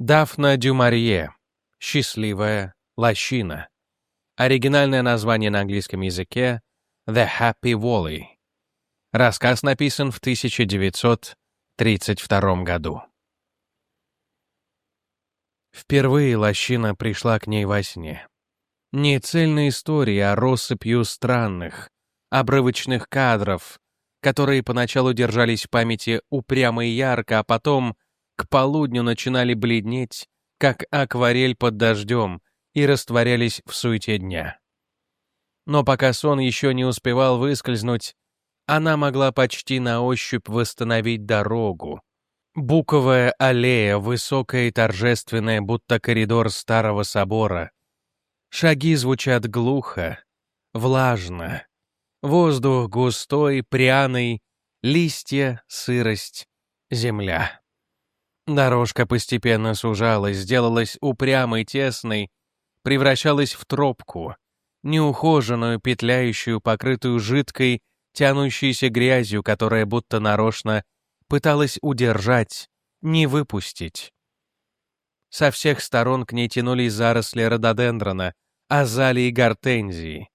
Дафна Дюмарье. Счастливая лощина. Оригинальное название на английском языке The Happy Valley. Рассказ написан в 1932 году. Впервые лощина пришла к ней во сне. Не цельная история, а россыпью странных, обрывочных кадров, которые поначалу держались в памяти упрямо и ярко, а потом к полудню начинали бледнеть, как акварель под дождем, и растворялись в суете дня. Но пока сон еще не успевал выскользнуть, она могла почти на ощупь восстановить дорогу. Буковая аллея, высокая и торжественная, будто коридор старого собора. Шаги звучат глухо, влажно, Воздух густой, пряный, листья, сырость, земля. Дорожка постепенно сужалась, сделалась упрямой, тесной, превращалась в тропку, неухоженную, петляющую, покрытую жидкой, тянущейся грязью, которая будто нарочно пыталась удержать, не выпустить. Со всех сторон к ней тянулись заросли рододендрона, азалии и гортензии.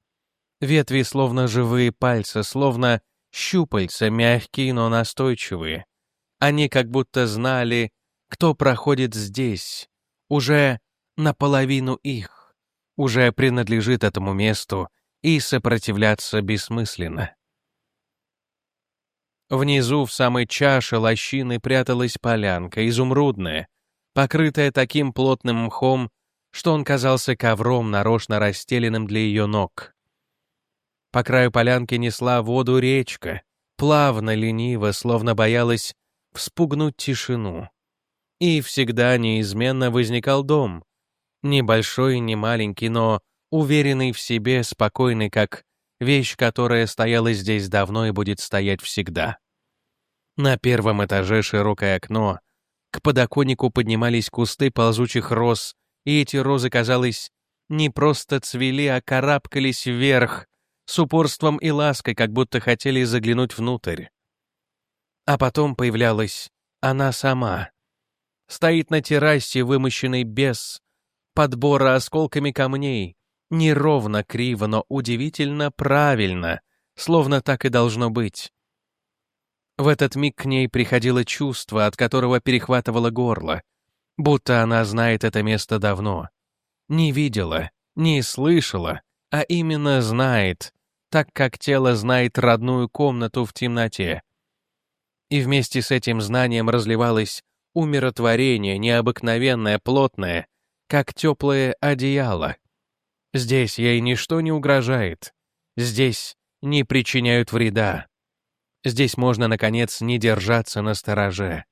Ветви словно живые пальцы, словно щупальца, мягкие, но настойчивые. Они как будто знали, кто проходит здесь, уже наполовину их, уже принадлежит этому месту, и сопротивляться бессмысленно. Внизу, в самой чаше лощины, пряталась полянка, изумрудная, покрытая таким плотным мхом, что он казался ковром, нарочно расстеленным для ее ног. По краю полянки несла воду речка, плавно, лениво, словно боялась вспугнуть тишину. И всегда неизменно возникал дом. Небольшой, не маленький, но уверенный в себе, спокойный, как вещь, которая стояла здесь давно и будет стоять всегда. На первом этаже широкое окно, к подоконнику поднимались кусты ползучих роз, и эти розы, казалось, не просто цвели, а карабкались вверх, с упорством и лаской, как будто хотели заглянуть внутрь. А потом появлялась она сама. Стоит на террасе, вымощенной без подбора осколками камней, неровно, криво, но удивительно правильно, словно так и должно быть. В этот миг к ней приходило чувство, от которого перехватывало горло, будто она знает это место давно. Не видела, не слышала, а именно знает, так как тело знает родную комнату в темноте. И вместе с этим знанием разливалось умиротворение, необыкновенное, плотное, как теплое одеяло. Здесь ей ничто не угрожает. Здесь не причиняют вреда. Здесь можно, наконец, не держаться на стороже.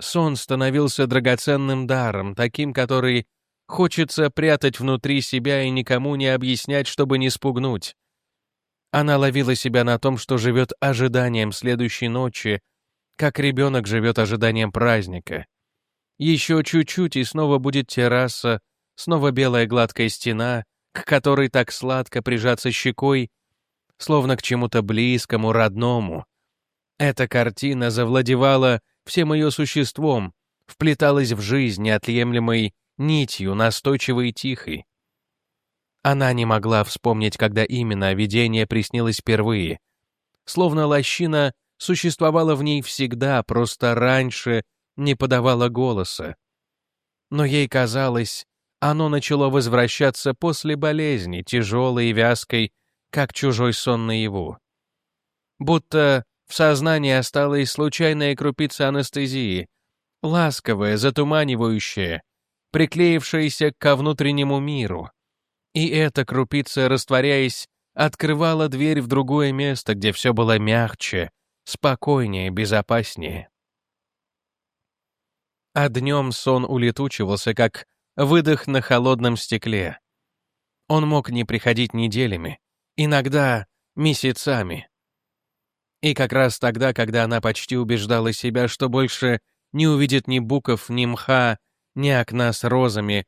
Сон становился драгоценным даром, таким, который Хочется прятать внутри себя и никому не объяснять, чтобы не спугнуть. Она ловила себя на том, что живет ожиданием следующей ночи, как ребенок живет ожиданием праздника. Еще чуть-чуть, и снова будет терраса, снова белая гладкая стена, к которой так сладко прижаться щекой, словно к чему-то близкому, родному. Эта картина завладевала всем ее существом, вплеталась в жизнь неотъемлемой нитью, настойчивой и тихой. Она не могла вспомнить, когда именно видение приснилось впервые. Словно лощина существовала в ней всегда, просто раньше не подавала голоса. Но ей казалось, оно начало возвращаться после болезни, тяжелой и вязкой, как чужой сон наяву. Будто в сознании осталась случайная крупица анестезии, ласковая, затуманивающая, приклеившаяся ко внутреннему миру. И эта крупица, растворяясь, открывала дверь в другое место, где все было мягче, спокойнее, безопаснее. А днем сон улетучивался, как выдох на холодном стекле. Он мог не приходить неделями, иногда месяцами. И как раз тогда, когда она почти убеждала себя, что больше не увидит ни буков, ни мха, ни окна с розами,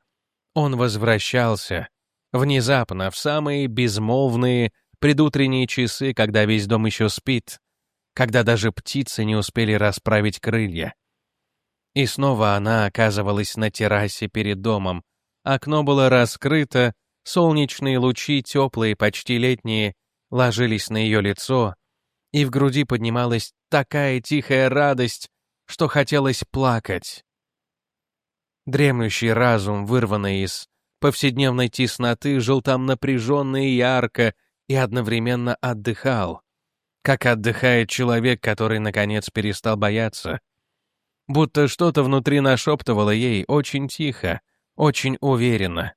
он возвращался, внезапно, в самые безмолвные предутренние часы, когда весь дом еще спит, когда даже птицы не успели расправить крылья. И снова она оказывалась на террасе перед домом. Окно было раскрыто, солнечные лучи, теплые, почти летние, ложились на ее лицо, и в груди поднималась такая тихая радость, что хотелось плакать. Дремлющий разум, вырванный из повседневной тесноты, жил там напряженно и ярко и одновременно отдыхал, как отдыхает человек, который, наконец, перестал бояться. Будто что-то внутри нашептывало ей очень тихо, очень уверенно.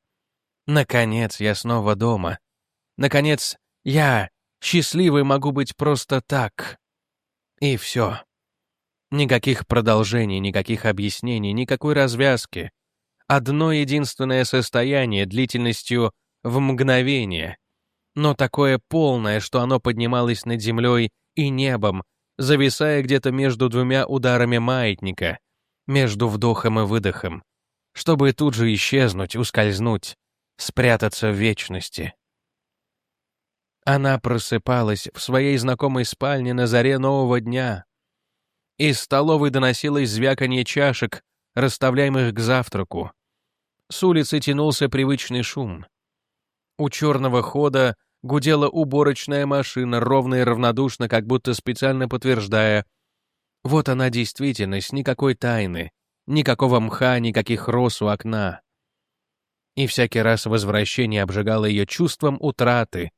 «Наконец я снова дома. Наконец я, счастливый, могу быть просто так». И все. Никаких продолжений, никаких объяснений, никакой развязки. Одно единственное состояние длительностью в мгновение, но такое полное, что оно поднималось над землей и небом, зависая где-то между двумя ударами маятника, между вдохом и выдохом, чтобы тут же исчезнуть, ускользнуть, спрятаться в вечности. Она просыпалась в своей знакомой спальне на заре нового дня. Из столовой доносилось звяканье чашек, расставляемых к завтраку. С улицы тянулся привычный шум. У черного хода гудела уборочная машина, ровно и равнодушно, как будто специально подтверждая. Вот она действительность, никакой тайны, никакого мха, никаких роз у окна. И всякий раз возвращение обжигало ее чувством утраты,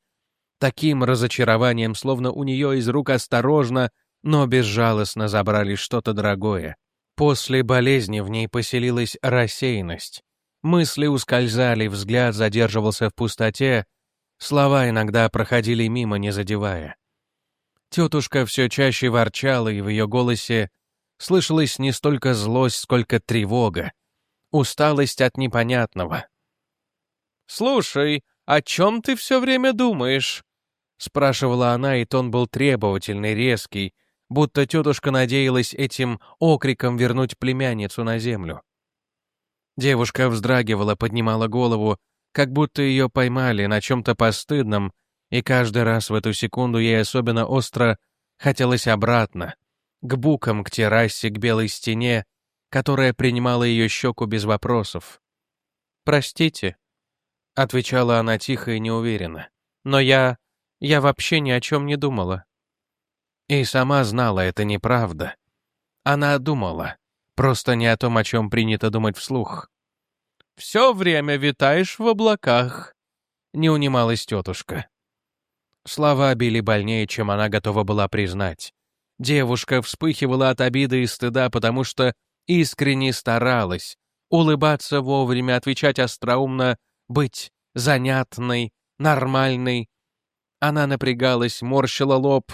таким разочарованием, словно у нее из рук осторожно, но безжалостно забрали что-то дорогое. После болезни в ней поселилась рассеянность. Мысли ускользали, взгляд задерживался в пустоте, слова иногда проходили мимо, не задевая. Тетушка все чаще ворчала, и в ее голосе слышалась не столько злость, сколько тревога, усталость от непонятного. «Слушай, о чем ты все время думаешь?» — спрашивала она, и тон был требовательный, резкий, будто тетушка надеялась этим окриком вернуть племянницу на землю. Девушка вздрагивала, поднимала голову, как будто ее поймали на чем-то постыдном, и каждый раз в эту секунду ей особенно остро хотелось обратно, к букам, к террасе, к белой стене, которая принимала ее щеку без вопросов. «Простите», — отвечала она тихо и неуверенно, «но я... я вообще ни о чем не думала». И сама знала, это неправда. Она думала, просто не о том, о чем принято думать вслух. «Все время витаешь в облаках», — не унималась тетушка. Слова били больнее, чем она готова была признать. Девушка вспыхивала от обиды и стыда, потому что искренне старалась улыбаться вовремя, отвечать остроумно, быть занятной, нормальной. Она напрягалась, морщила лоб,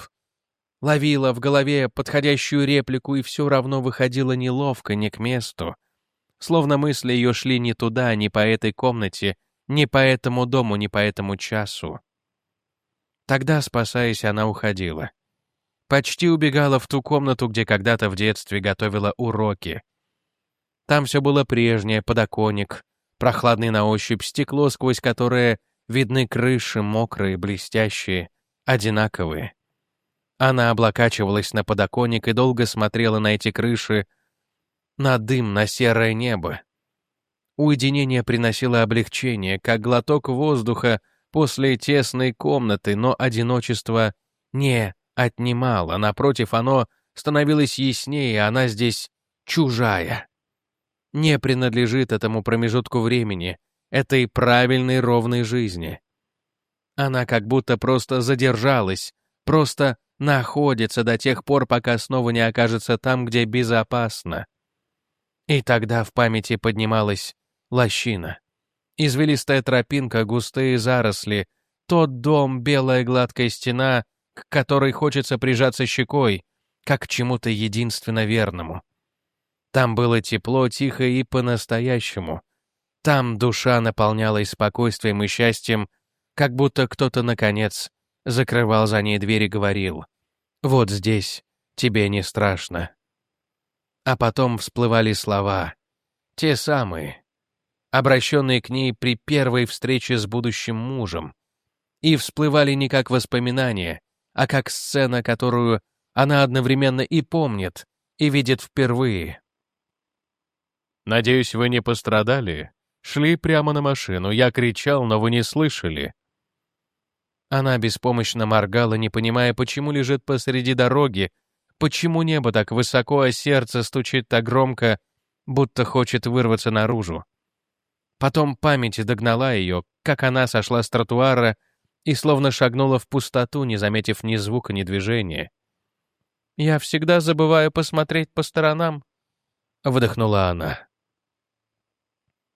ловила в голове подходящую реплику и все равно выходила неловко, не к месту. Словно мысли ее шли не туда, не по этой комнате, не по этому дому, не по этому часу. Тогда, спасаясь, она уходила. Почти убегала в ту комнату, где когда-то в детстве готовила уроки. Там все было прежнее, подоконник, прохладный на ощупь, стекло, сквозь которое видны крыши, мокрые, блестящие, одинаковые. Она облокачивалась на подоконник и долго смотрела на эти крыши, на дым, на серое небо. Уединение приносило облегчение, как глоток воздуха после тесной комнаты, но одиночество не отнимало, напротив, оно становилось яснее, она здесь чужая. Не принадлежит этому промежутку времени, этой правильной ровной жизни. Она как будто просто задержалась, просто находится до тех пор, пока снова не окажется там, где безопасно. И тогда в памяти поднималась лощина. Извилистая тропинка, густые заросли, тот дом, белая гладкая стена, к которой хочется прижаться щекой, как к чему-то единственно верному. Там было тепло, тихо и по-настоящему. Там душа наполнялась спокойствием и счастьем, как будто кто-то, наконец, закрывал за ней дверь и говорил «Вот здесь тебе не страшно». А потом всплывали слова, те самые, обращенные к ней при первой встрече с будущим мужем, и всплывали не как воспоминания, а как сцена, которую она одновременно и помнит, и видит впервые. «Надеюсь, вы не пострадали? Шли прямо на машину. Я кричал, но вы не слышали». Она беспомощно моргала, не понимая, почему лежит посреди дороги, почему небо так высоко, а сердце стучит так громко, будто хочет вырваться наружу. Потом память догнала ее, как она сошла с тротуара и словно шагнула в пустоту, не заметив ни звука, ни движения. «Я всегда забываю посмотреть по сторонам», — выдохнула она.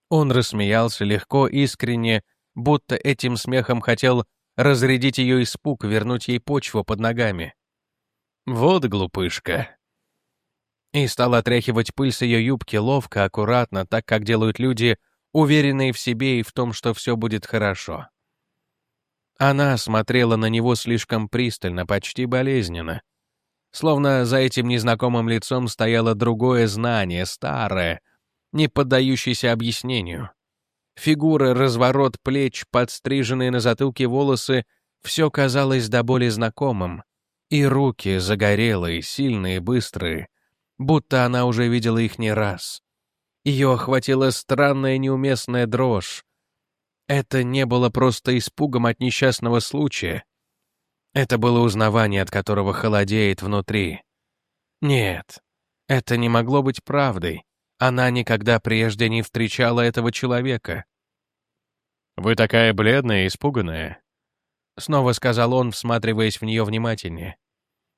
Он рассмеялся легко, искренне, будто этим смехом хотел разрядить ее испуг, вернуть ей почву под ногами. «Вот глупышка!» И стал отряхивать пыль с ее юбки ловко, аккуратно, так, как делают люди, уверенные в себе и в том, что все будет хорошо. Она смотрела на него слишком пристально, почти болезненно. Словно за этим незнакомым лицом стояло другое знание, старое, не поддающееся объяснению. Фигура, разворот плеч, подстриженные на затылке волосы — все казалось до боли знакомым. И руки загорелые, сильные, быстрые, будто она уже видела их не раз. Ее охватила странная неуместная дрожь. Это не было просто испугом от несчастного случая. Это было узнавание, от которого холодеет внутри. Нет, это не могло быть правдой. Она никогда прежде не встречала этого человека. «Вы такая бледная и испуганная», — снова сказал он, всматриваясь в нее внимательнее.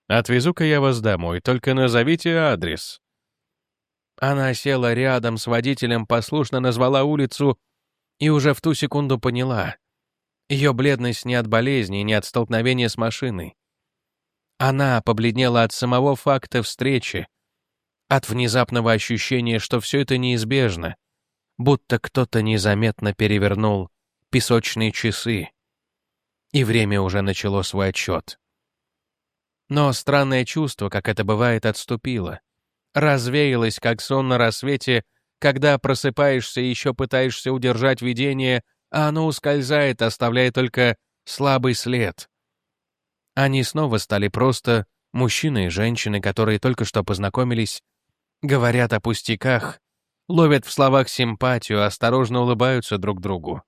«Отвезу-ка я вас домой, только назовите адрес». Она села рядом с водителем, послушно назвала улицу и уже в ту секунду поняла. Ее бледность не от болезни, не от столкновения с машиной. Она побледнела от самого факта встречи, от внезапного ощущения, что все это неизбежно, будто кто-то незаметно перевернул песочные часы, и время уже начало свой отчет. Но странное чувство, как это бывает, отступило, развеялось, как сон на рассвете, когда просыпаешься и еще пытаешься удержать видение, а оно ускользает, оставляя только слабый след. Они снова стали просто мужчины и женщины, которые только что познакомились, говорят о пустяках, ловят в словах симпатию, осторожно улыбаются друг другу.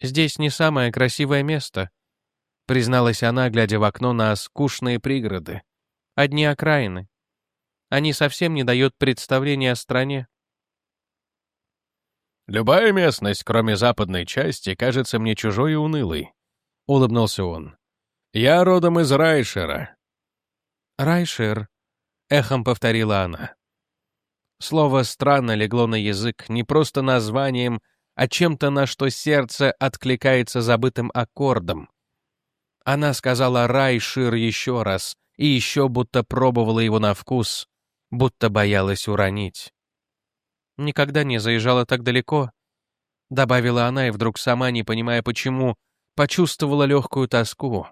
«Здесь не самое красивое место», — призналась она, глядя в окно на скучные пригороды. «Одни окраины. Они совсем не дают представления о стране». «Любая местность, кроме западной части, кажется мне чужой и унылой», — улыбнулся он. «Я родом из Райшера». «Райшер», — эхом повторила она. Слово странно легло на язык, не просто названием, а чем-то, на что сердце откликается забытым аккордом. Она сказала «рай, шир» еще раз, и еще будто пробовала его на вкус, будто боялась уронить. «Никогда не заезжала так далеко», — добавила она, и вдруг сама, не понимая почему, почувствовала легкую тоску.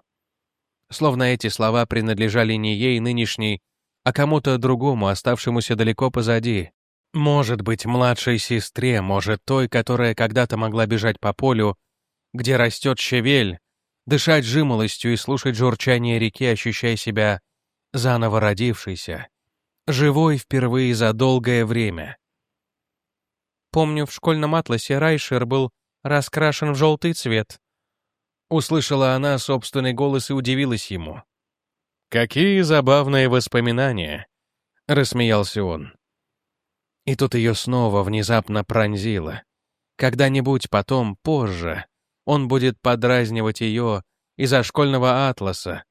Словно эти слова принадлежали не ей нынешней, а кому-то другому, оставшемуся далеко позади. Может быть, младшей сестре, может, той, которая когда-то могла бежать по полю, где растет щавель, дышать жимолостью и слушать журчание реки, ощущая себя заново родившейся, живой впервые за долгое время. Помню, в школьном атласе Райшер был раскрашен в желтый цвет. Услышала она собственный голос и удивилась ему. «Какие забавные воспоминания!» — рассмеялся он. И тут ее снова внезапно пронзило. Когда-нибудь потом, позже, он будет подразнивать ее из-за школьного атласа,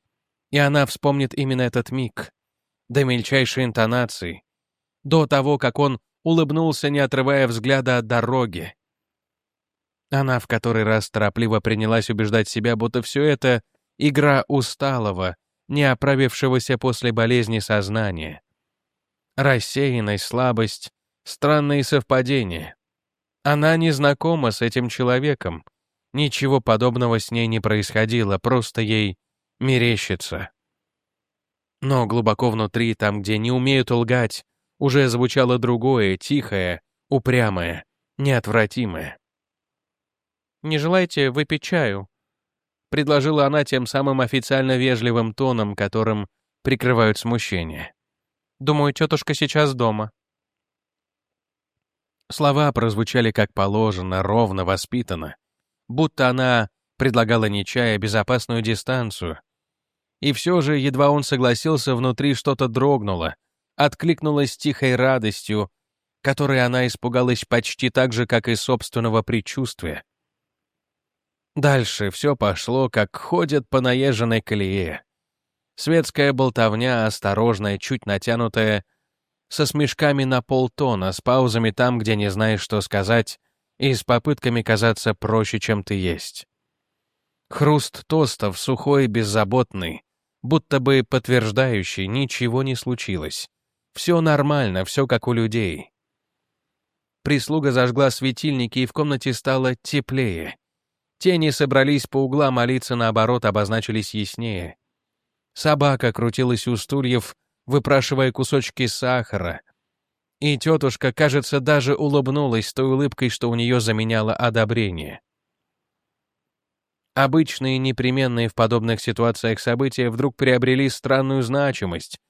и она вспомнит именно этот миг, до мельчайшей интонации, до того, как он улыбнулся, не отрывая взгляда от дороги. Она в который раз торопливо принялась убеждать себя, будто все это — игра усталого, не оправившегося после болезни сознания. Рассеянность, слабость, Странные совпадения. Она не знакома с этим человеком. Ничего подобного с ней не происходило, просто ей мерещится. Но глубоко внутри, там, где не умеют лгать, уже звучало другое, тихое, упрямое, неотвратимое. «Не желаете выпить чаю?» — предложила она тем самым официально вежливым тоном, которым прикрывают смущение. «Думаю, тетушка сейчас дома». Слова прозвучали как положено, ровно, воспитанно. Будто она предлагала Нечая безопасную дистанцию. И все же, едва он согласился, внутри что-то дрогнуло, откликнулось тихой радостью, которой она испугалась почти так же, как и собственного предчувствия. Дальше все пошло, как ходят по наезженной колее. Светская болтовня, осторожная, чуть натянутая, со смешками на полтона, с паузами там, где не знаешь, что сказать, и с попытками казаться проще, чем ты есть. Хруст тостов, сухой и беззаботный, будто бы подтверждающий, ничего не случилось. Все нормально, все как у людей. Прислуга зажгла светильники, и в комнате стало теплее. Тени собрались по углам, а лица, наоборот, обозначились яснее. Собака крутилась у стульев, выпрашивая кусочки сахара. И тетушка, кажется, даже улыбнулась той улыбкой, что у нее заменяло одобрение. Обычные непременные в подобных ситуациях события вдруг приобрели странную значимость,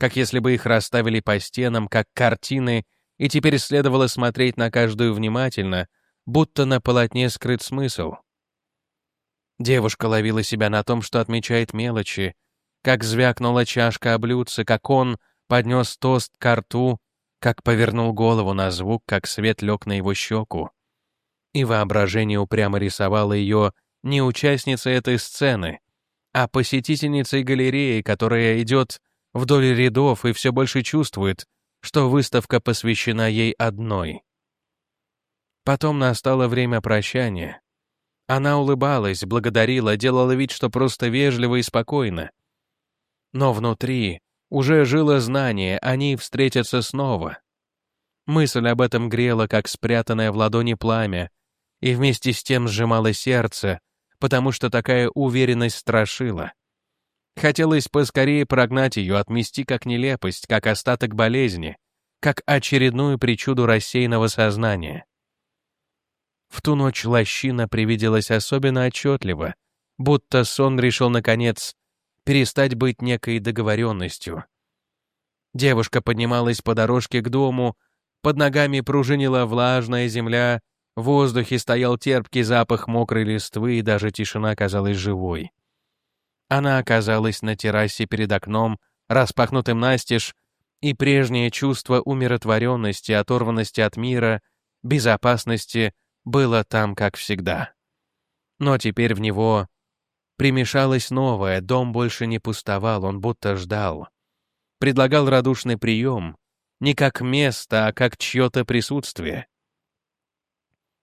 как если бы их расставили по стенам, как картины, и теперь следовало смотреть на каждую внимательно, будто на полотне скрыт смысл. Девушка ловила себя на том, что отмечает мелочи, как звякнула чашка о блюдце, как он поднес тост к рту, как повернул голову на звук, как свет лег на его щеку. И воображение упрямо рисовало ее не участницей этой сцены, а посетительницей галереи, которая идет вдоль рядов и все больше чувствует, что выставка посвящена ей одной. Потом настало время прощания. Она улыбалась, благодарила, делала вид, что просто вежливо и спокойно. Но внутри уже жило знание, они встретятся снова. Мысль об этом грела, как спрятанное в ладони пламя, и вместе с тем сжимало сердце, потому что такая уверенность страшила. Хотелось поскорее прогнать ее, отмести как нелепость, как остаток болезни, как очередную причуду рассеянного сознания. В ту ночь лощина привиделась особенно отчетливо, будто сон решил, наконец, перестать быть некой договоренностью. Девушка поднималась по дорожке к дому, под ногами пружинила влажная земля, в воздухе стоял терпкий запах мокрой листвы, и даже тишина казалась живой. Она оказалась на террасе перед окном, распахнутым настежь, и прежнее чувство умиротворенности, оторванности от мира, безопасности было там, как всегда. Но теперь в него примешалось новое, дом больше не пустовал, он будто ждал. Предлагал радушный прием, не как место, а как чье-то присутствие.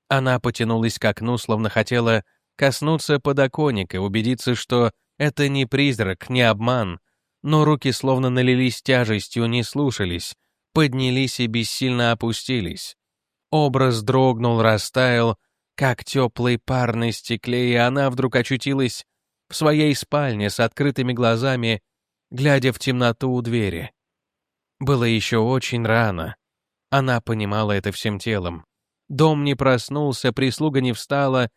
Она потянулась к окну, словно хотела коснуться подоконника, убедиться, что это не призрак, не обман, но руки словно налились тяжестью, не слушались, поднялись и бессильно опустились. Образ дрогнул, растаял, как теплый пар на стекле, и она вдруг очутилась в своей спальне с открытыми глазами, глядя в темноту у двери. Было еще очень рано. Она понимала это всем телом. Дом не проснулся, прислуга не встала,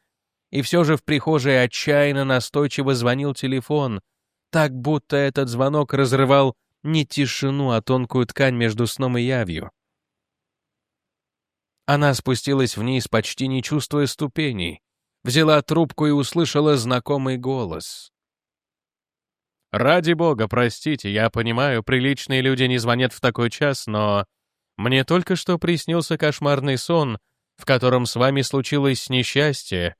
и все же в прихожей отчаянно настойчиво звонил телефон, так будто этот звонок разрывал не тишину, а тонкую ткань между сном и явью. Она спустилась вниз, почти не чувствуя ступеней, взяла трубку и услышала знакомый голос. «Ради бога, простите, я понимаю, приличные люди не звонят в такой час, но мне только что приснился кошмарный сон — в котором с вами случилось несчастье».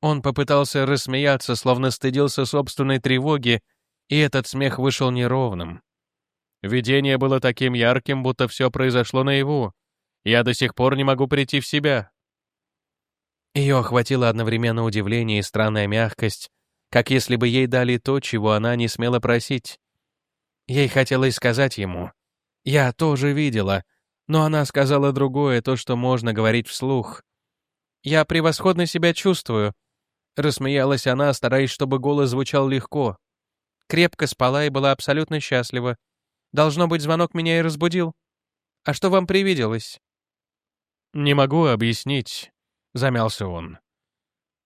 Он попытался рассмеяться, словно стыдился собственной тревоги, и этот смех вышел неровным. Видение было таким ярким, будто все произошло наяву. Я до сих пор не могу прийти в себя. Ее охватило одновременно удивление и странная мягкость, как если бы ей дали то, чего она не смела просить. Ей хотелось сказать ему, «Я тоже видела, но она сказала другое, то, что можно говорить вслух. «Я превосходно себя чувствую», — рассмеялась она, стараясь, чтобы голос звучал легко. Крепко спала и была абсолютно счастлива. Должно быть, звонок меня и разбудил. А что вам привиделось? «Не могу объяснить», — замялся он.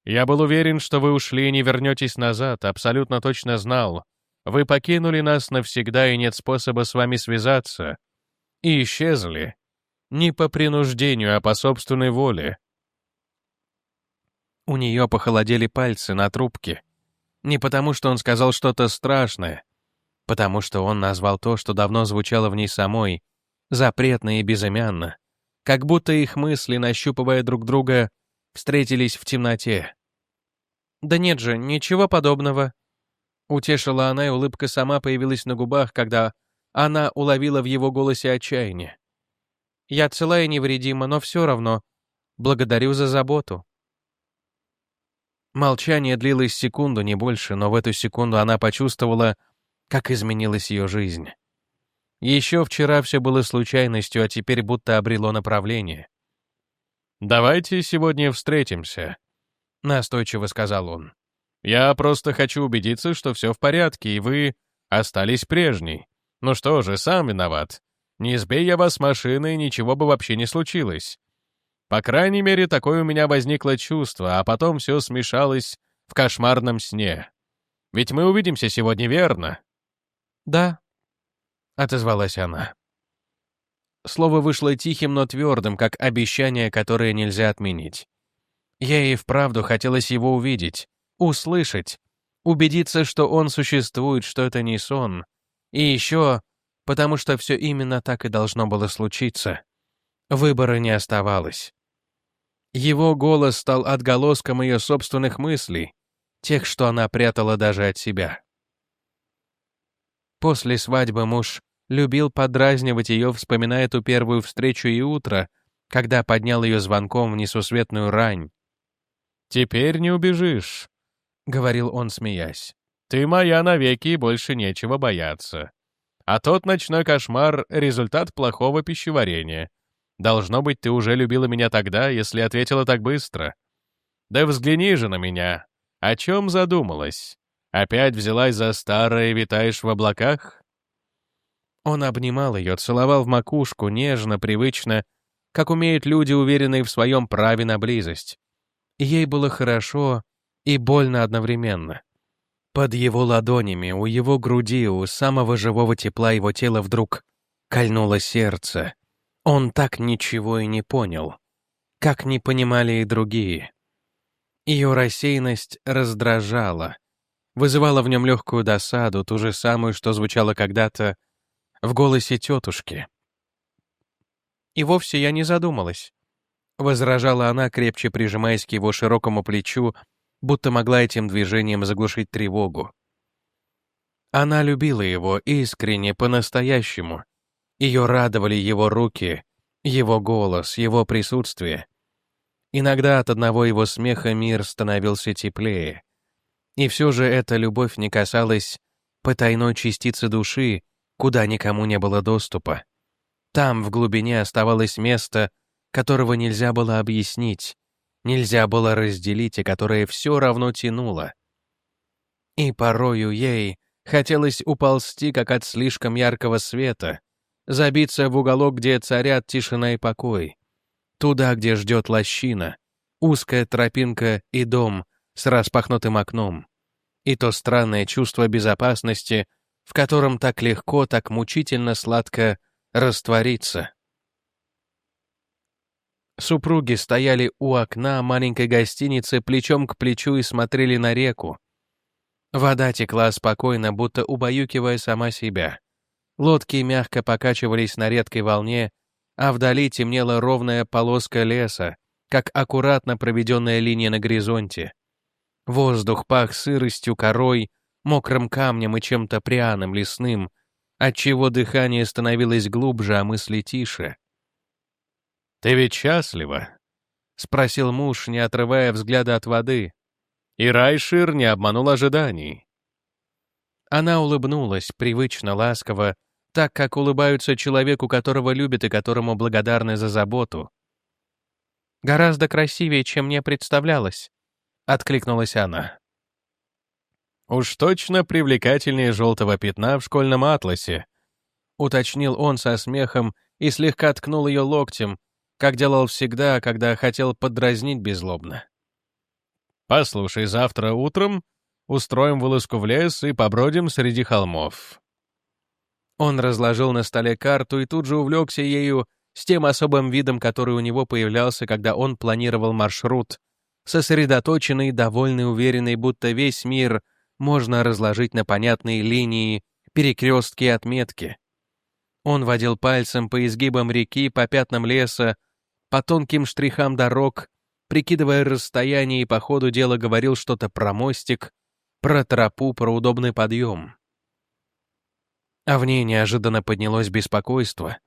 «Я был уверен, что вы ушли и не вернетесь назад, абсолютно точно знал. Вы покинули нас навсегда, и нет способа с вами связаться и исчезли. Не по принуждению, а по собственной воле. У нее похолодели пальцы на трубке. Не потому, что он сказал что-то страшное, потому что он назвал то, что давно звучало в ней самой, запретно и безымянно, как будто их мысли, нащупывая друг друга, встретились в темноте. «Да нет же, ничего подобного», — утешила она, и улыбка сама появилась на губах, когда она уловила в его голосе отчаяние. «Я цела и невредима, но все равно благодарю за заботу». Молчание длилось секунду, не больше, но в эту секунду она почувствовала, как изменилась ее жизнь. Еще вчера все было случайностью, а теперь будто обрело направление. «Давайте сегодня встретимся», — настойчиво сказал он. «Я просто хочу убедиться, что все в порядке, и вы остались прежней. Ну что же, сам виноват. Не сбей я вас машиной, ничего бы вообще не случилось. По крайней мере, такое у меня возникло чувство, а потом все смешалось в кошмарном сне. Ведь мы увидимся сегодня, верно?» «Да», — отозвалась она. Слово вышло тихим, но твердым, как обещание, которое нельзя отменить. Ей и вправду хотелось его увидеть, услышать, убедиться, что он существует, что это не сон. И еще, потому что все именно так и должно было случиться. Выбора не оставалось. Его голос стал отголоском ее собственных мыслей, тех, что она прятала даже от себя. После свадьбы муж любил подразнивать ее, вспоминая ту первую встречу и утро, когда поднял ее звонком в несусветную рань. «Теперь не убежишь», — говорил он, смеясь. «Ты моя навеки, и больше нечего бояться. А тот ночной кошмар — результат плохого пищеварения. Должно быть, ты уже любила меня тогда, если ответила так быстро. Да взгляни же на меня. О чем задумалась? Опять взялась за старое, витаешь в облаках?» Он обнимал ее, целовал в макушку, нежно, привычно, как умеют люди, уверенные в своем праве на близость. Ей было хорошо и больно одновременно. Под его ладонями, у его груди, у самого живого тепла его тела вдруг кольнуло сердце. Он так ничего и не понял, как не понимали и другие. Ее рассеянность раздражала, вызывала в нем легкую досаду, ту же самую, что звучало когда-то в голосе тетушки. И вовсе я не задумалась. Возражала она, крепче прижимаясь к его широкому плечу, будто могла этим движением заглушить тревогу. Она любила его искренне, по-настоящему. Ее радовали его руки, его голос, его присутствие. Иногда от одного его смеха мир становился теплее. И все же эта любовь не касалась потайной частицы души, куда никому не было доступа. Там, в глубине, оставалось место, которого нельзя было объяснить, нельзя было разделить и которое все равно тянуло. И порою ей хотелось уползти, как от слишком яркого света, забиться в уголок, где царят тишина и покой, туда, где ждет лощина, узкая тропинка и дом с распахнутым окном, и то странное чувство безопасности, в котором так легко, так мучительно сладко раствориться. Супруги стояли у окна маленькой гостиницы плечом к плечу и смотрели на реку. Вода текла спокойно, будто убаюкивая сама себя. Лодки мягко покачивались на редкой волне, а вдали темнела ровная полоска леса, как аккуратно проведенная линия на горизонте. Воздух пах сыростью, корой, мокрым камнем и чем-то пряным, лесным, отчего дыхание становилось глубже, а мысли тише. «Ты ведь счастлива?» — спросил муж, не отрывая взгляда от воды. И Райшир не обманул ожиданий. Она улыбнулась, привычно, ласково, так, как улыбаются человеку, которого любят и которому благодарны за заботу. «Гораздо красивее, чем мне представлялось», — откликнулась она. «Уж точно привлекательнее желтого пятна в школьном атласе», — уточнил он со смехом и слегка ткнул ее локтем, как делал всегда, когда хотел подразнить беззлобно. «Послушай, завтра утром устроим вылазку в лес и побродим среди холмов». Он разложил на столе карту и тут же увлекся ею с тем особым видом, который у него появлялся, когда он планировал маршрут, сосредоточенный, довольный, уверенный, будто весь мир можно разложить на понятные линии, перекрестки и отметки. Он водил пальцем по изгибам реки, по пятнам леса, по тонким штрихам дорог, прикидывая расстояние и по ходу дела говорил что-то про мостик, про тропу, про удобный подъем. А в ней неожиданно поднялось беспокойство.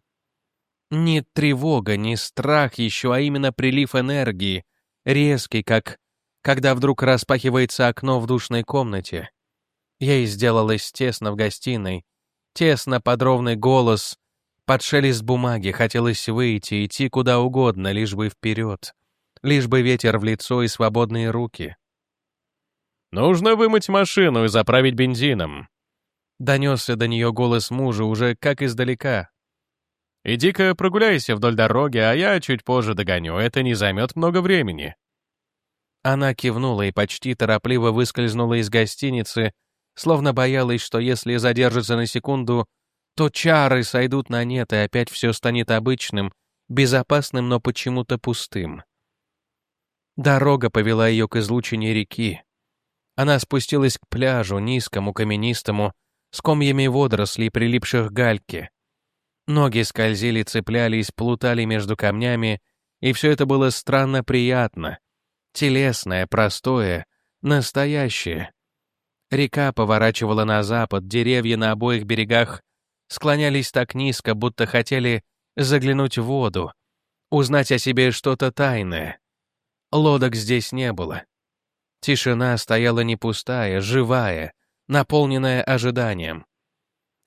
Не тревога, не страх еще, а именно прилив энергии, резкий, как когда вдруг распахивается окно в душной комнате. Ей сделалось тесно в гостиной, тесно под ровный голос, под шелест бумаги хотелось выйти, идти куда угодно, лишь бы вперед, лишь бы ветер в лицо и свободные руки. «Нужно вымыть машину и заправить бензином», — донесся до нее голос мужа уже как издалека. «Иди-ка прогуляйся вдоль дороги, а я чуть позже догоню, это не займет много времени». Она кивнула и почти торопливо выскользнула из гостиницы, словно боялась, что если задержится на секунду, то чары сойдут на нет, и опять все станет обычным, безопасным, но почему-то пустым. Дорога повела ее к излучине реки. Она спустилась к пляжу, низкому, каменистому, с комьями водорослей, прилипших к гальке. Ноги скользили, цеплялись, плутали между камнями, и все это было странно приятно, телесное, простое, настоящее. Река поворачивала на запад, деревья на обоих берегах склонялись так низко, будто хотели заглянуть в воду, узнать о себе что-то тайное. Лодок здесь не было. Тишина стояла не пустая, живая, наполненная ожиданием.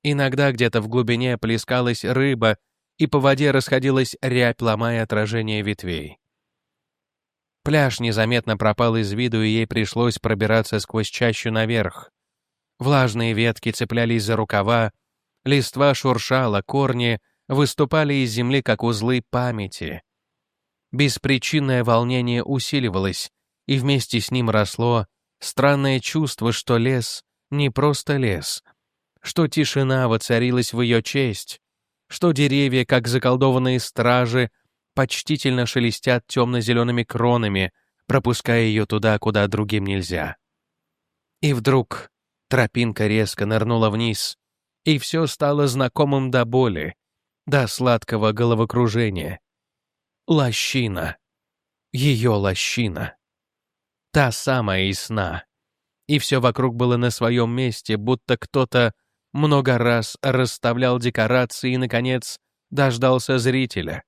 Иногда где-то в глубине плескалась рыба, и по воде расходилась рябь, ломая отражение ветвей. Пляж незаметно пропал из виду, и ей пришлось пробираться сквозь чащу наверх. Влажные ветки цеплялись за рукава, листва шуршала, корни выступали из земли, как узлы памяти. Беспричинное волнение усиливалось, и вместе с ним росло странное чувство, что лес не просто лес, что тишина воцарилась в ее честь, что деревья, как заколдованные стражи, почтительно шелестят темно-зелеными кронами, пропуская ее туда, куда другим нельзя. И вдруг тропинка резко нырнула вниз, и все стало знакомым до боли, до сладкого головокружения. Лощина. Ее лощина. Та самая из сна. И все вокруг было на своем месте, будто кто-то много раз расставлял декорации и, наконец, дождался зрителя.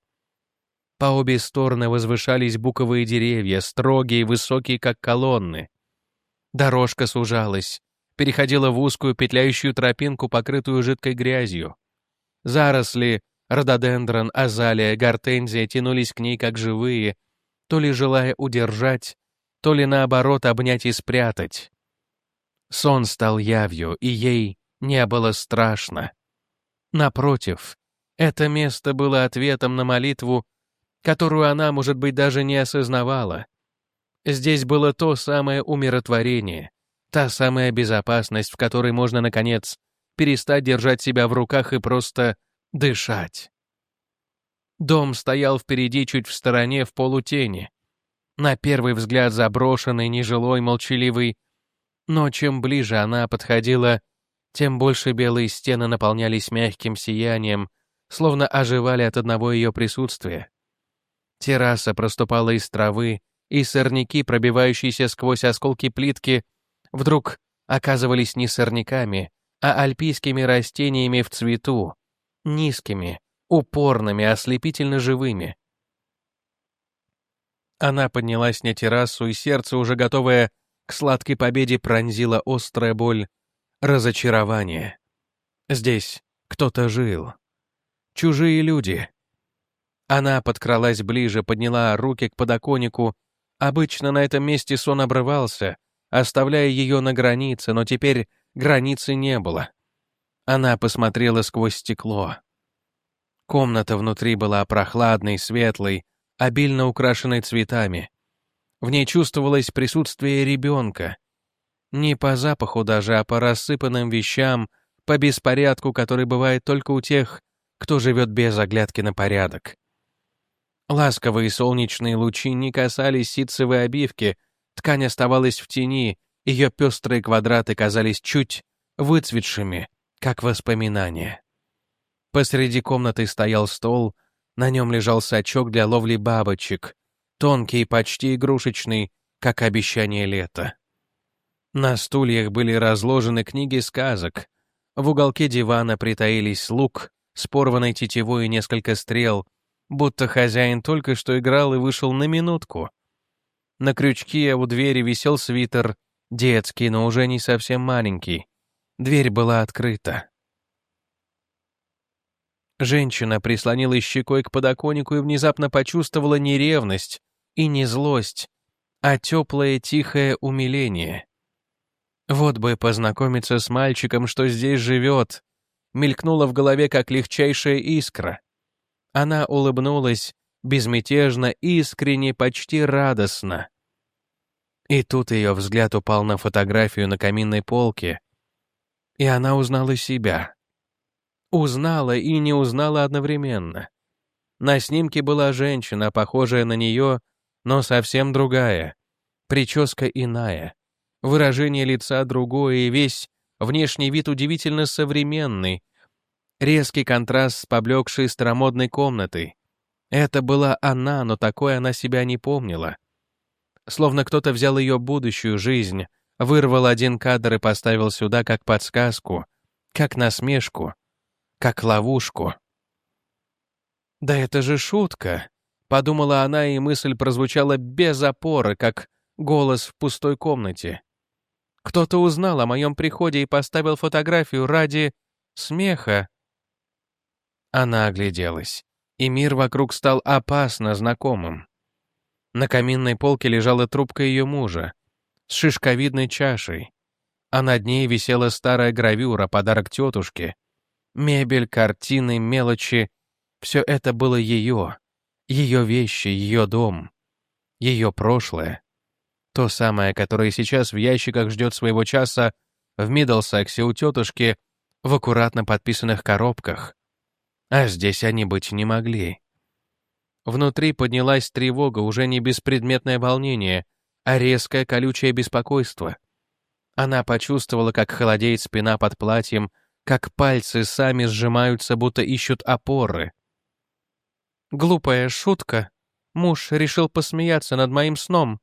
По обе стороны возвышались буковые деревья, строгие, высокие, как колонны. Дорожка сужалась, переходила в узкую петляющую тропинку, покрытую жидкой грязью. Заросли, рододендрон, азалия, гортензия тянулись к ней как живые, то ли желая удержать, то ли наоборот обнять и спрятать. Сон стал явью, и ей не было страшно. Напротив, это место было ответом на молитву, которую она, может быть, даже не осознавала. Здесь было то самое умиротворение, та самая безопасность, в которой можно, наконец, перестать держать себя в руках и просто дышать. Дом стоял впереди, чуть в стороне, в полутени. На первый взгляд заброшенный, нежилой, молчаливый. Но чем ближе она подходила, тем больше белые стены наполнялись мягким сиянием, словно оживали от одного ее присутствия. Терраса проступала из травы, и сорняки, пробивающиеся сквозь осколки плитки, вдруг оказывались не сорняками, а альпийскими растениями в цвету, низкими, упорными, ослепительно живыми. Она поднялась на террасу, и сердце, уже готовое к сладкой победе, пронзила острая боль, разочарование. Здесь кто-то жил. Чужие люди, она подкралась ближе, подняла руки к подоконнику. Обычно на этом месте сон обрывался, оставляя ее на границе, но теперь границы не было. Она посмотрела сквозь стекло. Комната внутри была прохладной, светлой, обильно украшенной цветами. В ней чувствовалось присутствие ребенка. Не по запаху даже, а по рассыпанным вещам, по беспорядку, который бывает только у тех, кто живет без оглядки на порядок. Ласковые солнечные лучи не касались ситцевой обивки, ткань оставалась в тени, ее пестрые квадраты казались чуть выцветшими, как воспоминания. Посреди комнаты стоял стол, на нем лежал сачок для ловли бабочек, тонкий и почти игрушечный, как обещание лета. На стульях были разложены книги сказок. В уголке дивана притаились лук с порванной тетивой и несколько стрел, будто хозяин только что играл и вышел на минутку. На крючке у двери висел свитер, детский, но уже не совсем маленький. Дверь была открыта. Женщина прислонилась щекой к подоконнику и внезапно почувствовала не ревность и не злость, а теплое тихое умиление. Вот бы познакомиться с мальчиком, что здесь живет, мелькнула в голове как легчайшая искра. Она улыбнулась, безмятежно, искренне, почти радостно. И тут ее взгляд упал на фотографию на каминной полке, и она узнала себя. Узнала и не узнала одновременно. На снимке была женщина, похожая на нее, но совсем другая. Прическа иная. Выражение лица другое и весь внешний вид удивительно современный. Резкий контраст с поблекшей старомодной комнатой. Это была она, но такой она себя не помнила. Словно кто-то взял ее будущую жизнь, вырвал один кадр и поставил сюда как подсказку, как насмешку, как ловушку. «Да это же шутка!» — подумала она, и мысль прозвучала без опоры, как голос в пустой комнате. Кто-то узнал о моем приходе и поставил фотографию ради смеха. Она огляделась, и мир вокруг стал опасно знакомым. На каминной полке лежала трубка ее мужа с шишковидной чашей, а над ней висела старая гравюра, подарок тетушке, Мебель, картины, мелочи — все это было ее, ее вещи, ее дом, ее прошлое. То самое, которое сейчас в ящиках ждет своего часа в Миддлсексе у тетушки в аккуратно подписанных коробках. А здесь они быть не могли. Внутри поднялась тревога, уже не беспредметное волнение, а резкое колючее беспокойство. Она почувствовала, как холодеет спина под платьем, как пальцы сами сжимаются, будто ищут опоры. Глупая шутка. Муж решил посмеяться над моим сном.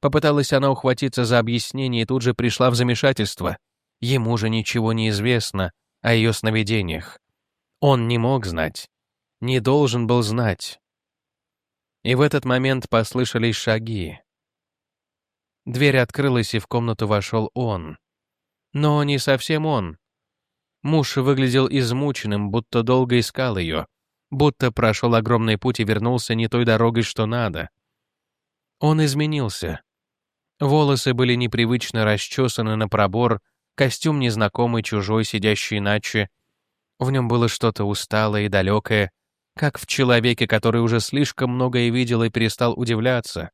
Попыталась она ухватиться за объяснение и тут же пришла в замешательство. Ему же ничего не известно о ее сновидениях. Он не мог знать. Не должен был знать. И в этот момент послышались шаги. Дверь открылась, и в комнату вошел он. Но не совсем он. Муж выглядел измученным, будто долго искал ее, будто прошел огромный путь и вернулся не той дорогой, что надо. Он изменился. Волосы были непривычно расчесаны на пробор, костюм незнакомый, чужой, сидящий иначе. В нем было что-то усталое и далекое, как в человеке, который уже слишком многое видел и перестал удивляться.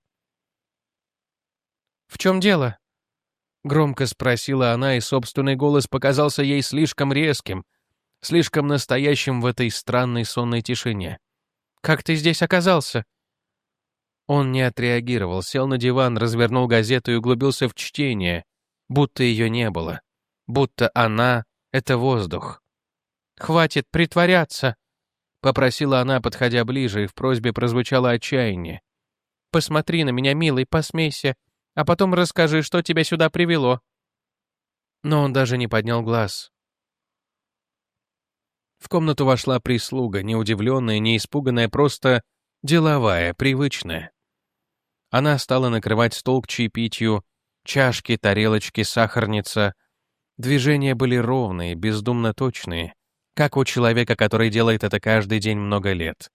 «В чем дело?» Громко спросила она, и собственный голос показался ей слишком резким, слишком настоящим в этой странной сонной тишине. «Как ты здесь оказался?» Он не отреагировал, сел на диван, развернул газету и углубился в чтение, будто ее не было, будто она — это воздух. «Хватит притворяться!» — попросила она, подходя ближе, и в просьбе прозвучало отчаяние. «Посмотри на меня, милый, посмейся а потом расскажи, что тебя сюда привело». Но он даже не поднял глаз. В комнату вошла прислуга, не удивленная, не испуганная, просто деловая, привычная. Она стала накрывать стол к чаепитию, чашки, тарелочки, сахарница. Движения были ровные, бездумно точные, как у человека, который делает это каждый день много лет.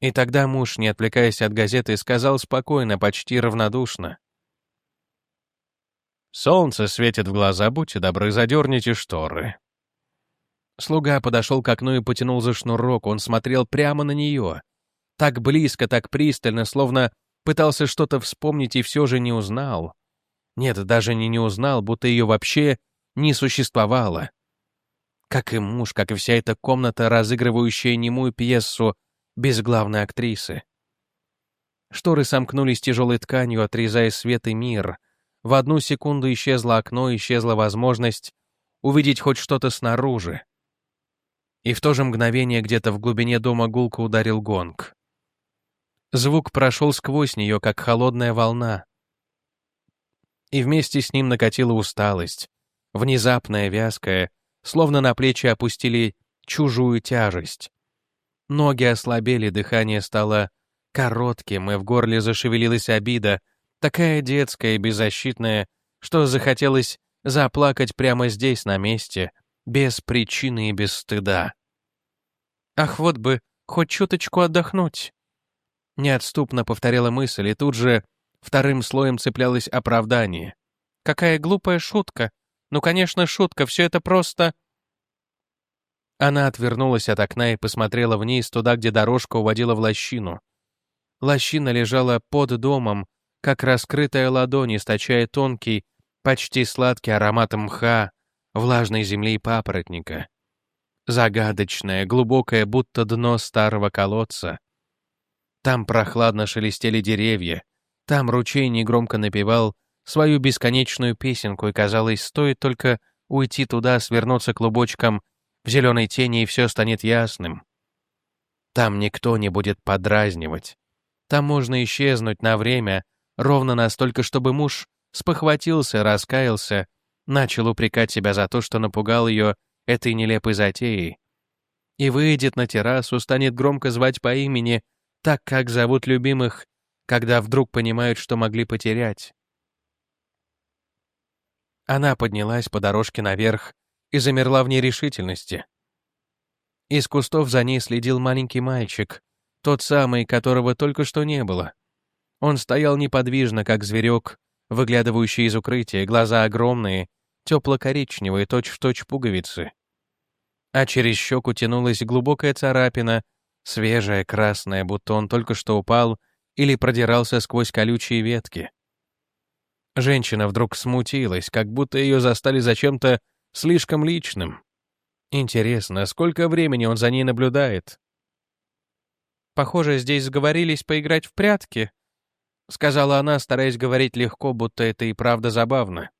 И тогда муж, не отвлекаясь от газеты, сказал спокойно, почти равнодушно. «Солнце светит в глаза, будьте добры, задерните шторы». Слуга подошел к окну и потянул за шнурок, он смотрел прямо на нее. Так близко, так пристально, словно пытался что-то вспомнить и все же не узнал. Нет, даже не не узнал, будто ее вообще не существовало. Как и муж, как и вся эта комната, разыгрывающая немую пьесу, без главной актрисы. Шторы сомкнулись тяжелой тканью, отрезая свет и мир. В одну секунду исчезло окно, исчезла возможность увидеть хоть что-то снаружи. И в то же мгновение где-то в глубине дома гулко ударил гонг. Звук прошел сквозь нее, как холодная волна. И вместе с ним накатила усталость, внезапная, вязкая, словно на плечи опустили чужую тяжесть. Ноги ослабели, дыхание стало коротким, и в горле зашевелилась обида, такая детская и беззащитная, что захотелось заплакать прямо здесь, на месте, без причины и без стыда. Ах, вот бы хоть чуточку отдохнуть. Неотступно повторяла мысль, и тут же вторым слоем цеплялось оправдание. Какая глупая шутка. Ну, конечно, шутка, все это просто... Она отвернулась от окна и посмотрела вниз, туда, где дорожка уводила в лощину. Лощина лежала под домом, как раскрытая ладонь, источая тонкий, почти сладкий аромат мха, влажной земли и папоротника. Загадочное, глубокое, будто дно старого колодца. Там прохладно шелестели деревья, там ручей негромко напевал свою бесконечную песенку, и, казалось, стоит только уйти туда, свернуться клубочком в зеленой тени, и все станет ясным. Там никто не будет подразнивать, там можно исчезнуть на время, ровно настолько, чтобы муж спохватился, раскаялся, начал упрекать себя за то, что напугал ее этой нелепой затеей. И выйдет на террасу, станет громко звать по имени, так, как зовут любимых, когда вдруг понимают, что могли потерять. Она поднялась по дорожке наверх и замерла в нерешительности. Из кустов за ней следил маленький мальчик, тот самый, которого только что не было. Он стоял неподвижно, как зверек, выглядывающий из укрытия, глаза огромные, тепло-коричневые, точь-в-точь пуговицы. А через щеку тянулась глубокая царапина, свежая, красная, будто он только что упал или продирался сквозь колючие ветки. Женщина вдруг смутилась, как будто ее застали за чем-то слишком личным. Интересно, сколько времени он за ней наблюдает? Похоже, здесь сговорились поиграть в прятки», — сказала она, стараясь говорить легко, будто это и правда забавно.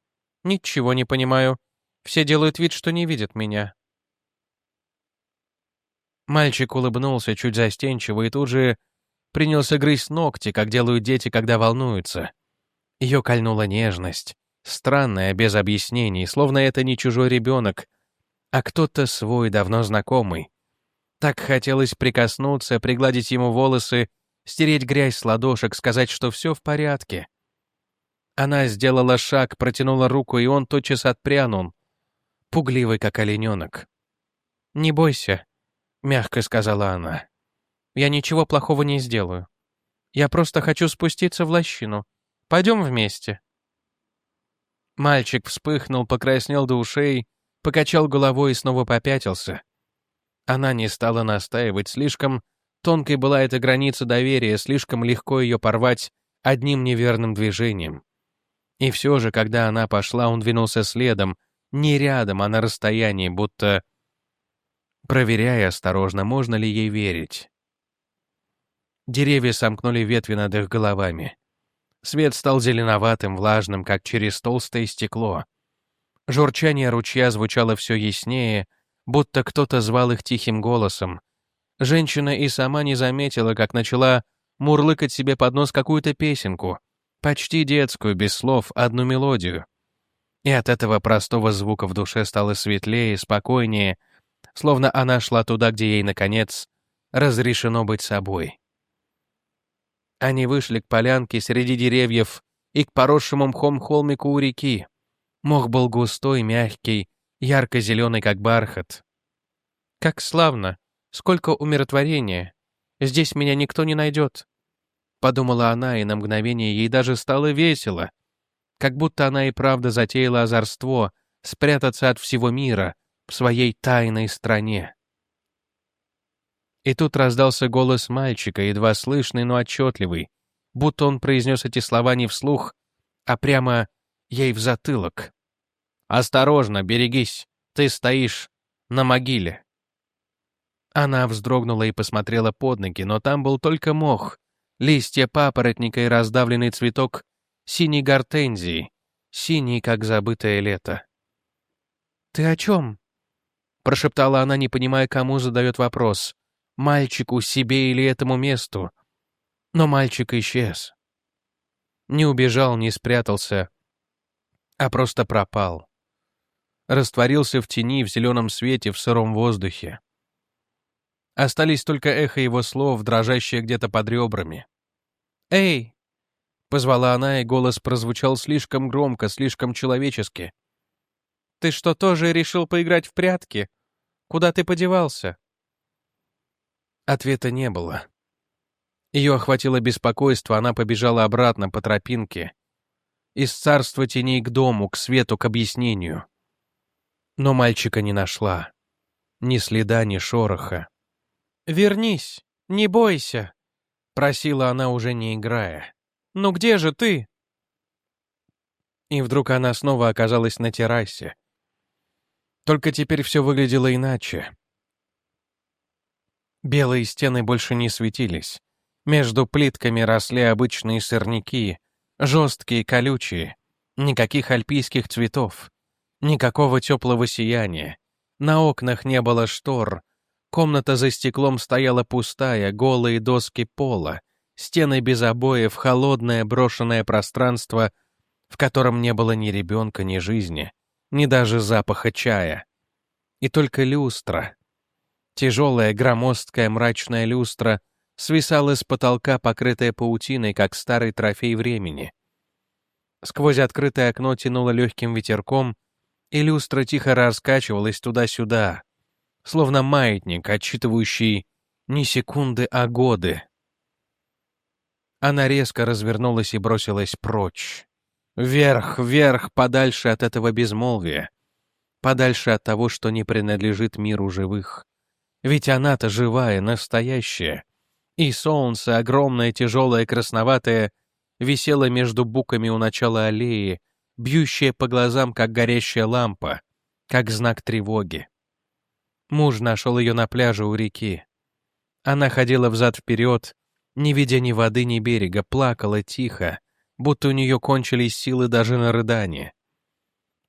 «Ничего не понимаю. Все делают вид, что не видят меня». Мальчик улыбнулся чуть застенчиво и тут же принялся грызть ногти, как делают дети, когда волнуются. Ее кольнула нежность, странная, без объяснений, словно это не чужой ребенок, а кто-то свой, давно знакомый. Так хотелось прикоснуться, пригладить ему волосы, стереть грязь с ладошек, сказать, что все в порядке. Она сделала шаг, протянула руку, и он тотчас отпрянул, пугливый, как олененок. «Не бойся», — мягко сказала она. «Я ничего плохого не сделаю. Я просто хочу спуститься в лощину. Пойдем вместе». Мальчик вспыхнул, покраснел до ушей, покачал головой и снова попятился. Она не стала настаивать, слишком тонкой была эта граница доверия, слишком легко ее порвать одним неверным движением. И все же, когда она пошла, он двинулся следом, не рядом, а на расстоянии, будто проверяя осторожно, можно ли ей верить. Деревья сомкнули ветви над их головами. Свет стал зеленоватым, влажным, как через толстое стекло. Журчание ручья звучало все яснее, будто кто-то звал их тихим голосом. Женщина и сама не заметила, как начала мурлыкать себе под нос какую-то песенку, почти детскую, без слов, одну мелодию. И от этого простого звука в душе стало светлее, спокойнее, словно она шла туда, где ей, наконец, разрешено быть собой. Они вышли к полянке среди деревьев и к поросшему мхом холмику у реки. Мох был густой, мягкий, ярко-зеленый, как бархат. «Как славно! Сколько умиротворения! Здесь меня никто не найдет!» Подумала она, и на мгновение ей даже стало весело. Как будто она и правда затеяла озорство, спрятаться от всего мира в своей тайной стране. И тут раздался голос мальчика, едва слышный, но отчетливый, будто он произнес эти слова не вслух, а прямо ей в затылок. «Осторожно, берегись, ты стоишь на могиле». Она вздрогнула и посмотрела под ноги, но там был только мох, листья папоротника и раздавленный цветок синей гортензии, синий, как забытое лето. «Ты о чем?» — прошептала она, не понимая, кому задает вопрос. «Мальчику, себе или этому месту?» Но мальчик исчез. Не убежал, не спрятался, а просто пропал. Растворился в тени, в зеленом свете, в сыром воздухе. Остались только эхо его слов, дрожащие где-то под ребрами. «Эй!» — позвала она, и голос прозвучал слишком громко, слишком человечески. «Ты что, тоже решил поиграть в прятки? Куда ты подевался?» Ответа не было. Ее охватило беспокойство, она побежала обратно по тропинке. Из царства теней к дому, к свету, к объяснению. Но мальчика не нашла. Ни следа, ни шороха. «Вернись, не бойся», — просила она, уже не играя. «Ну где же ты?» И вдруг она снова оказалась на террасе. Только теперь все выглядело иначе. Белые стены больше не светились. Между плитками росли обычные сорняки, жесткие, колючие, никаких альпийских цветов, никакого теплого сияния. На окнах не было штор, комната за стеклом стояла пустая, голые доски пола, стены без обоев, холодное брошенное пространство, в котором не было ни ребенка, ни жизни, ни даже запаха чая. И только люстра. Тяжелая, громоздкая, мрачная люстра свисала с потолка, покрытая паутиной, как старый трофей времени. Сквозь открытое окно тянуло легким ветерком, и люстра тихо раскачивалась туда-сюда, словно маятник, отчитывающий не секунды, а годы. Она резко развернулась и бросилась прочь. Вверх, вверх, подальше от этого безмолвия. Подальше от того, что не принадлежит миру живых. Ведь она-то живая, настоящая. И солнце, огромное, тяжелое, красноватое, висело между буками у начала аллеи, бьющее по глазам, как горящая лампа, как знак тревоги. Муж нашел ее на пляже у реки. Она ходила взад-вперед, не видя ни воды, ни берега, плакала тихо, будто у нее кончились силы даже на рыдание.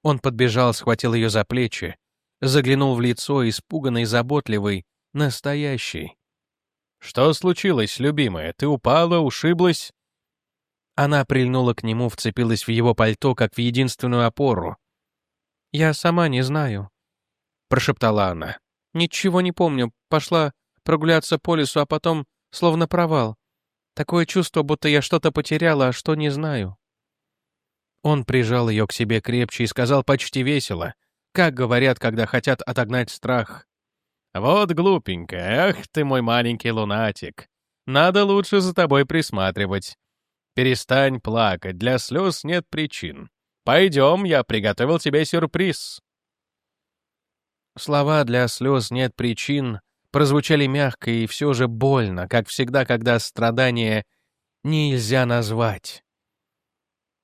Он подбежал, схватил ее за плечи, заглянул в лицо, испуганный, заботливый, настоящий. «Что случилось, любимая? Ты упала, ушиблась?» Она прильнула к нему, вцепилась в его пальто, как в единственную опору. «Я сама не знаю», — прошептала она. «Ничего не помню. Пошла прогуляться по лесу, а потом словно провал. Такое чувство, будто я что-то потеряла, а что не знаю». Он прижал ее к себе крепче и сказал почти весело, как говорят, когда хотят отогнать страх. «Вот глупенькая, ах ты мой маленький лунатик. Надо лучше за тобой присматривать. Перестань плакать, для слез нет причин. Пойдем, я приготовил тебе сюрприз». Слова «для слез нет причин» прозвучали мягко и все же больно, как всегда, когда страдания нельзя назвать.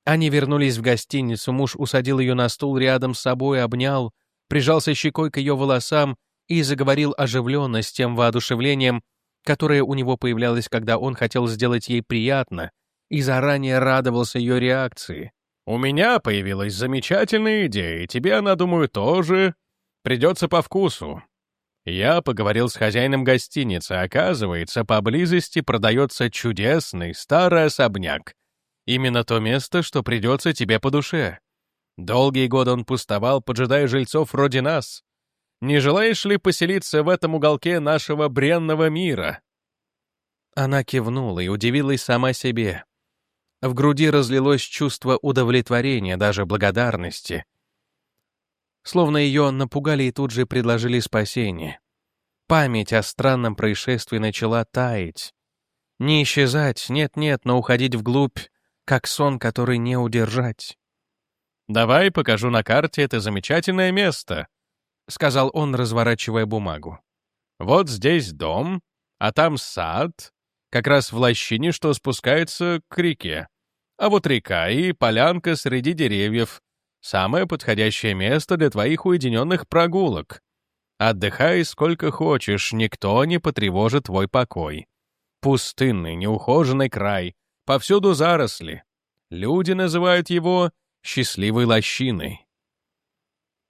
Они вернулись в гостиницу, муж усадил ее на стул рядом с собой, обнял, прижался щекой к ее волосам и заговорил оживленно с тем воодушевлением, которое у него появлялось, когда он хотел сделать ей приятно и заранее радовался ее реакции. «У меня появилась замечательная идея, и тебе она, думаю, тоже придется по вкусу. Я поговорил с хозяином гостиницы, оказывается, поблизости продается чудесный старый особняк. Именно то место, что придется тебе по душе. Долгие годы он пустовал, поджидая жильцов вроде нас. Не желаешь ли поселиться в этом уголке нашего бренного мира?» Она кивнула и удивилась сама себе. В груди разлилось чувство удовлетворения, даже благодарности. Словно ее напугали и тут же предложили спасение. Память о странном происшествии начала таять. Не исчезать, нет-нет, но уходить вглубь, как сон, который не удержать. «Давай покажу на карте это замечательное место», — сказал он, разворачивая бумагу. «Вот здесь дом, а там сад, как раз в лощине, что спускается к реке. А вот река и полянка среди деревьев — самое подходящее место для твоих уединенных прогулок. Отдыхай сколько хочешь, никто не потревожит твой покой. Пустынный, неухоженный край, повсюду заросли. Люди называют его «счастливой лощиной».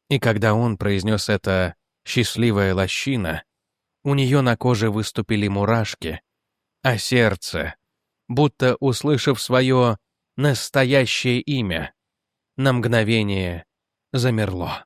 И когда он произнес это «счастливая лощина», у нее на коже выступили мурашки, а сердце, будто услышав свое настоящее имя, на мгновение замерло.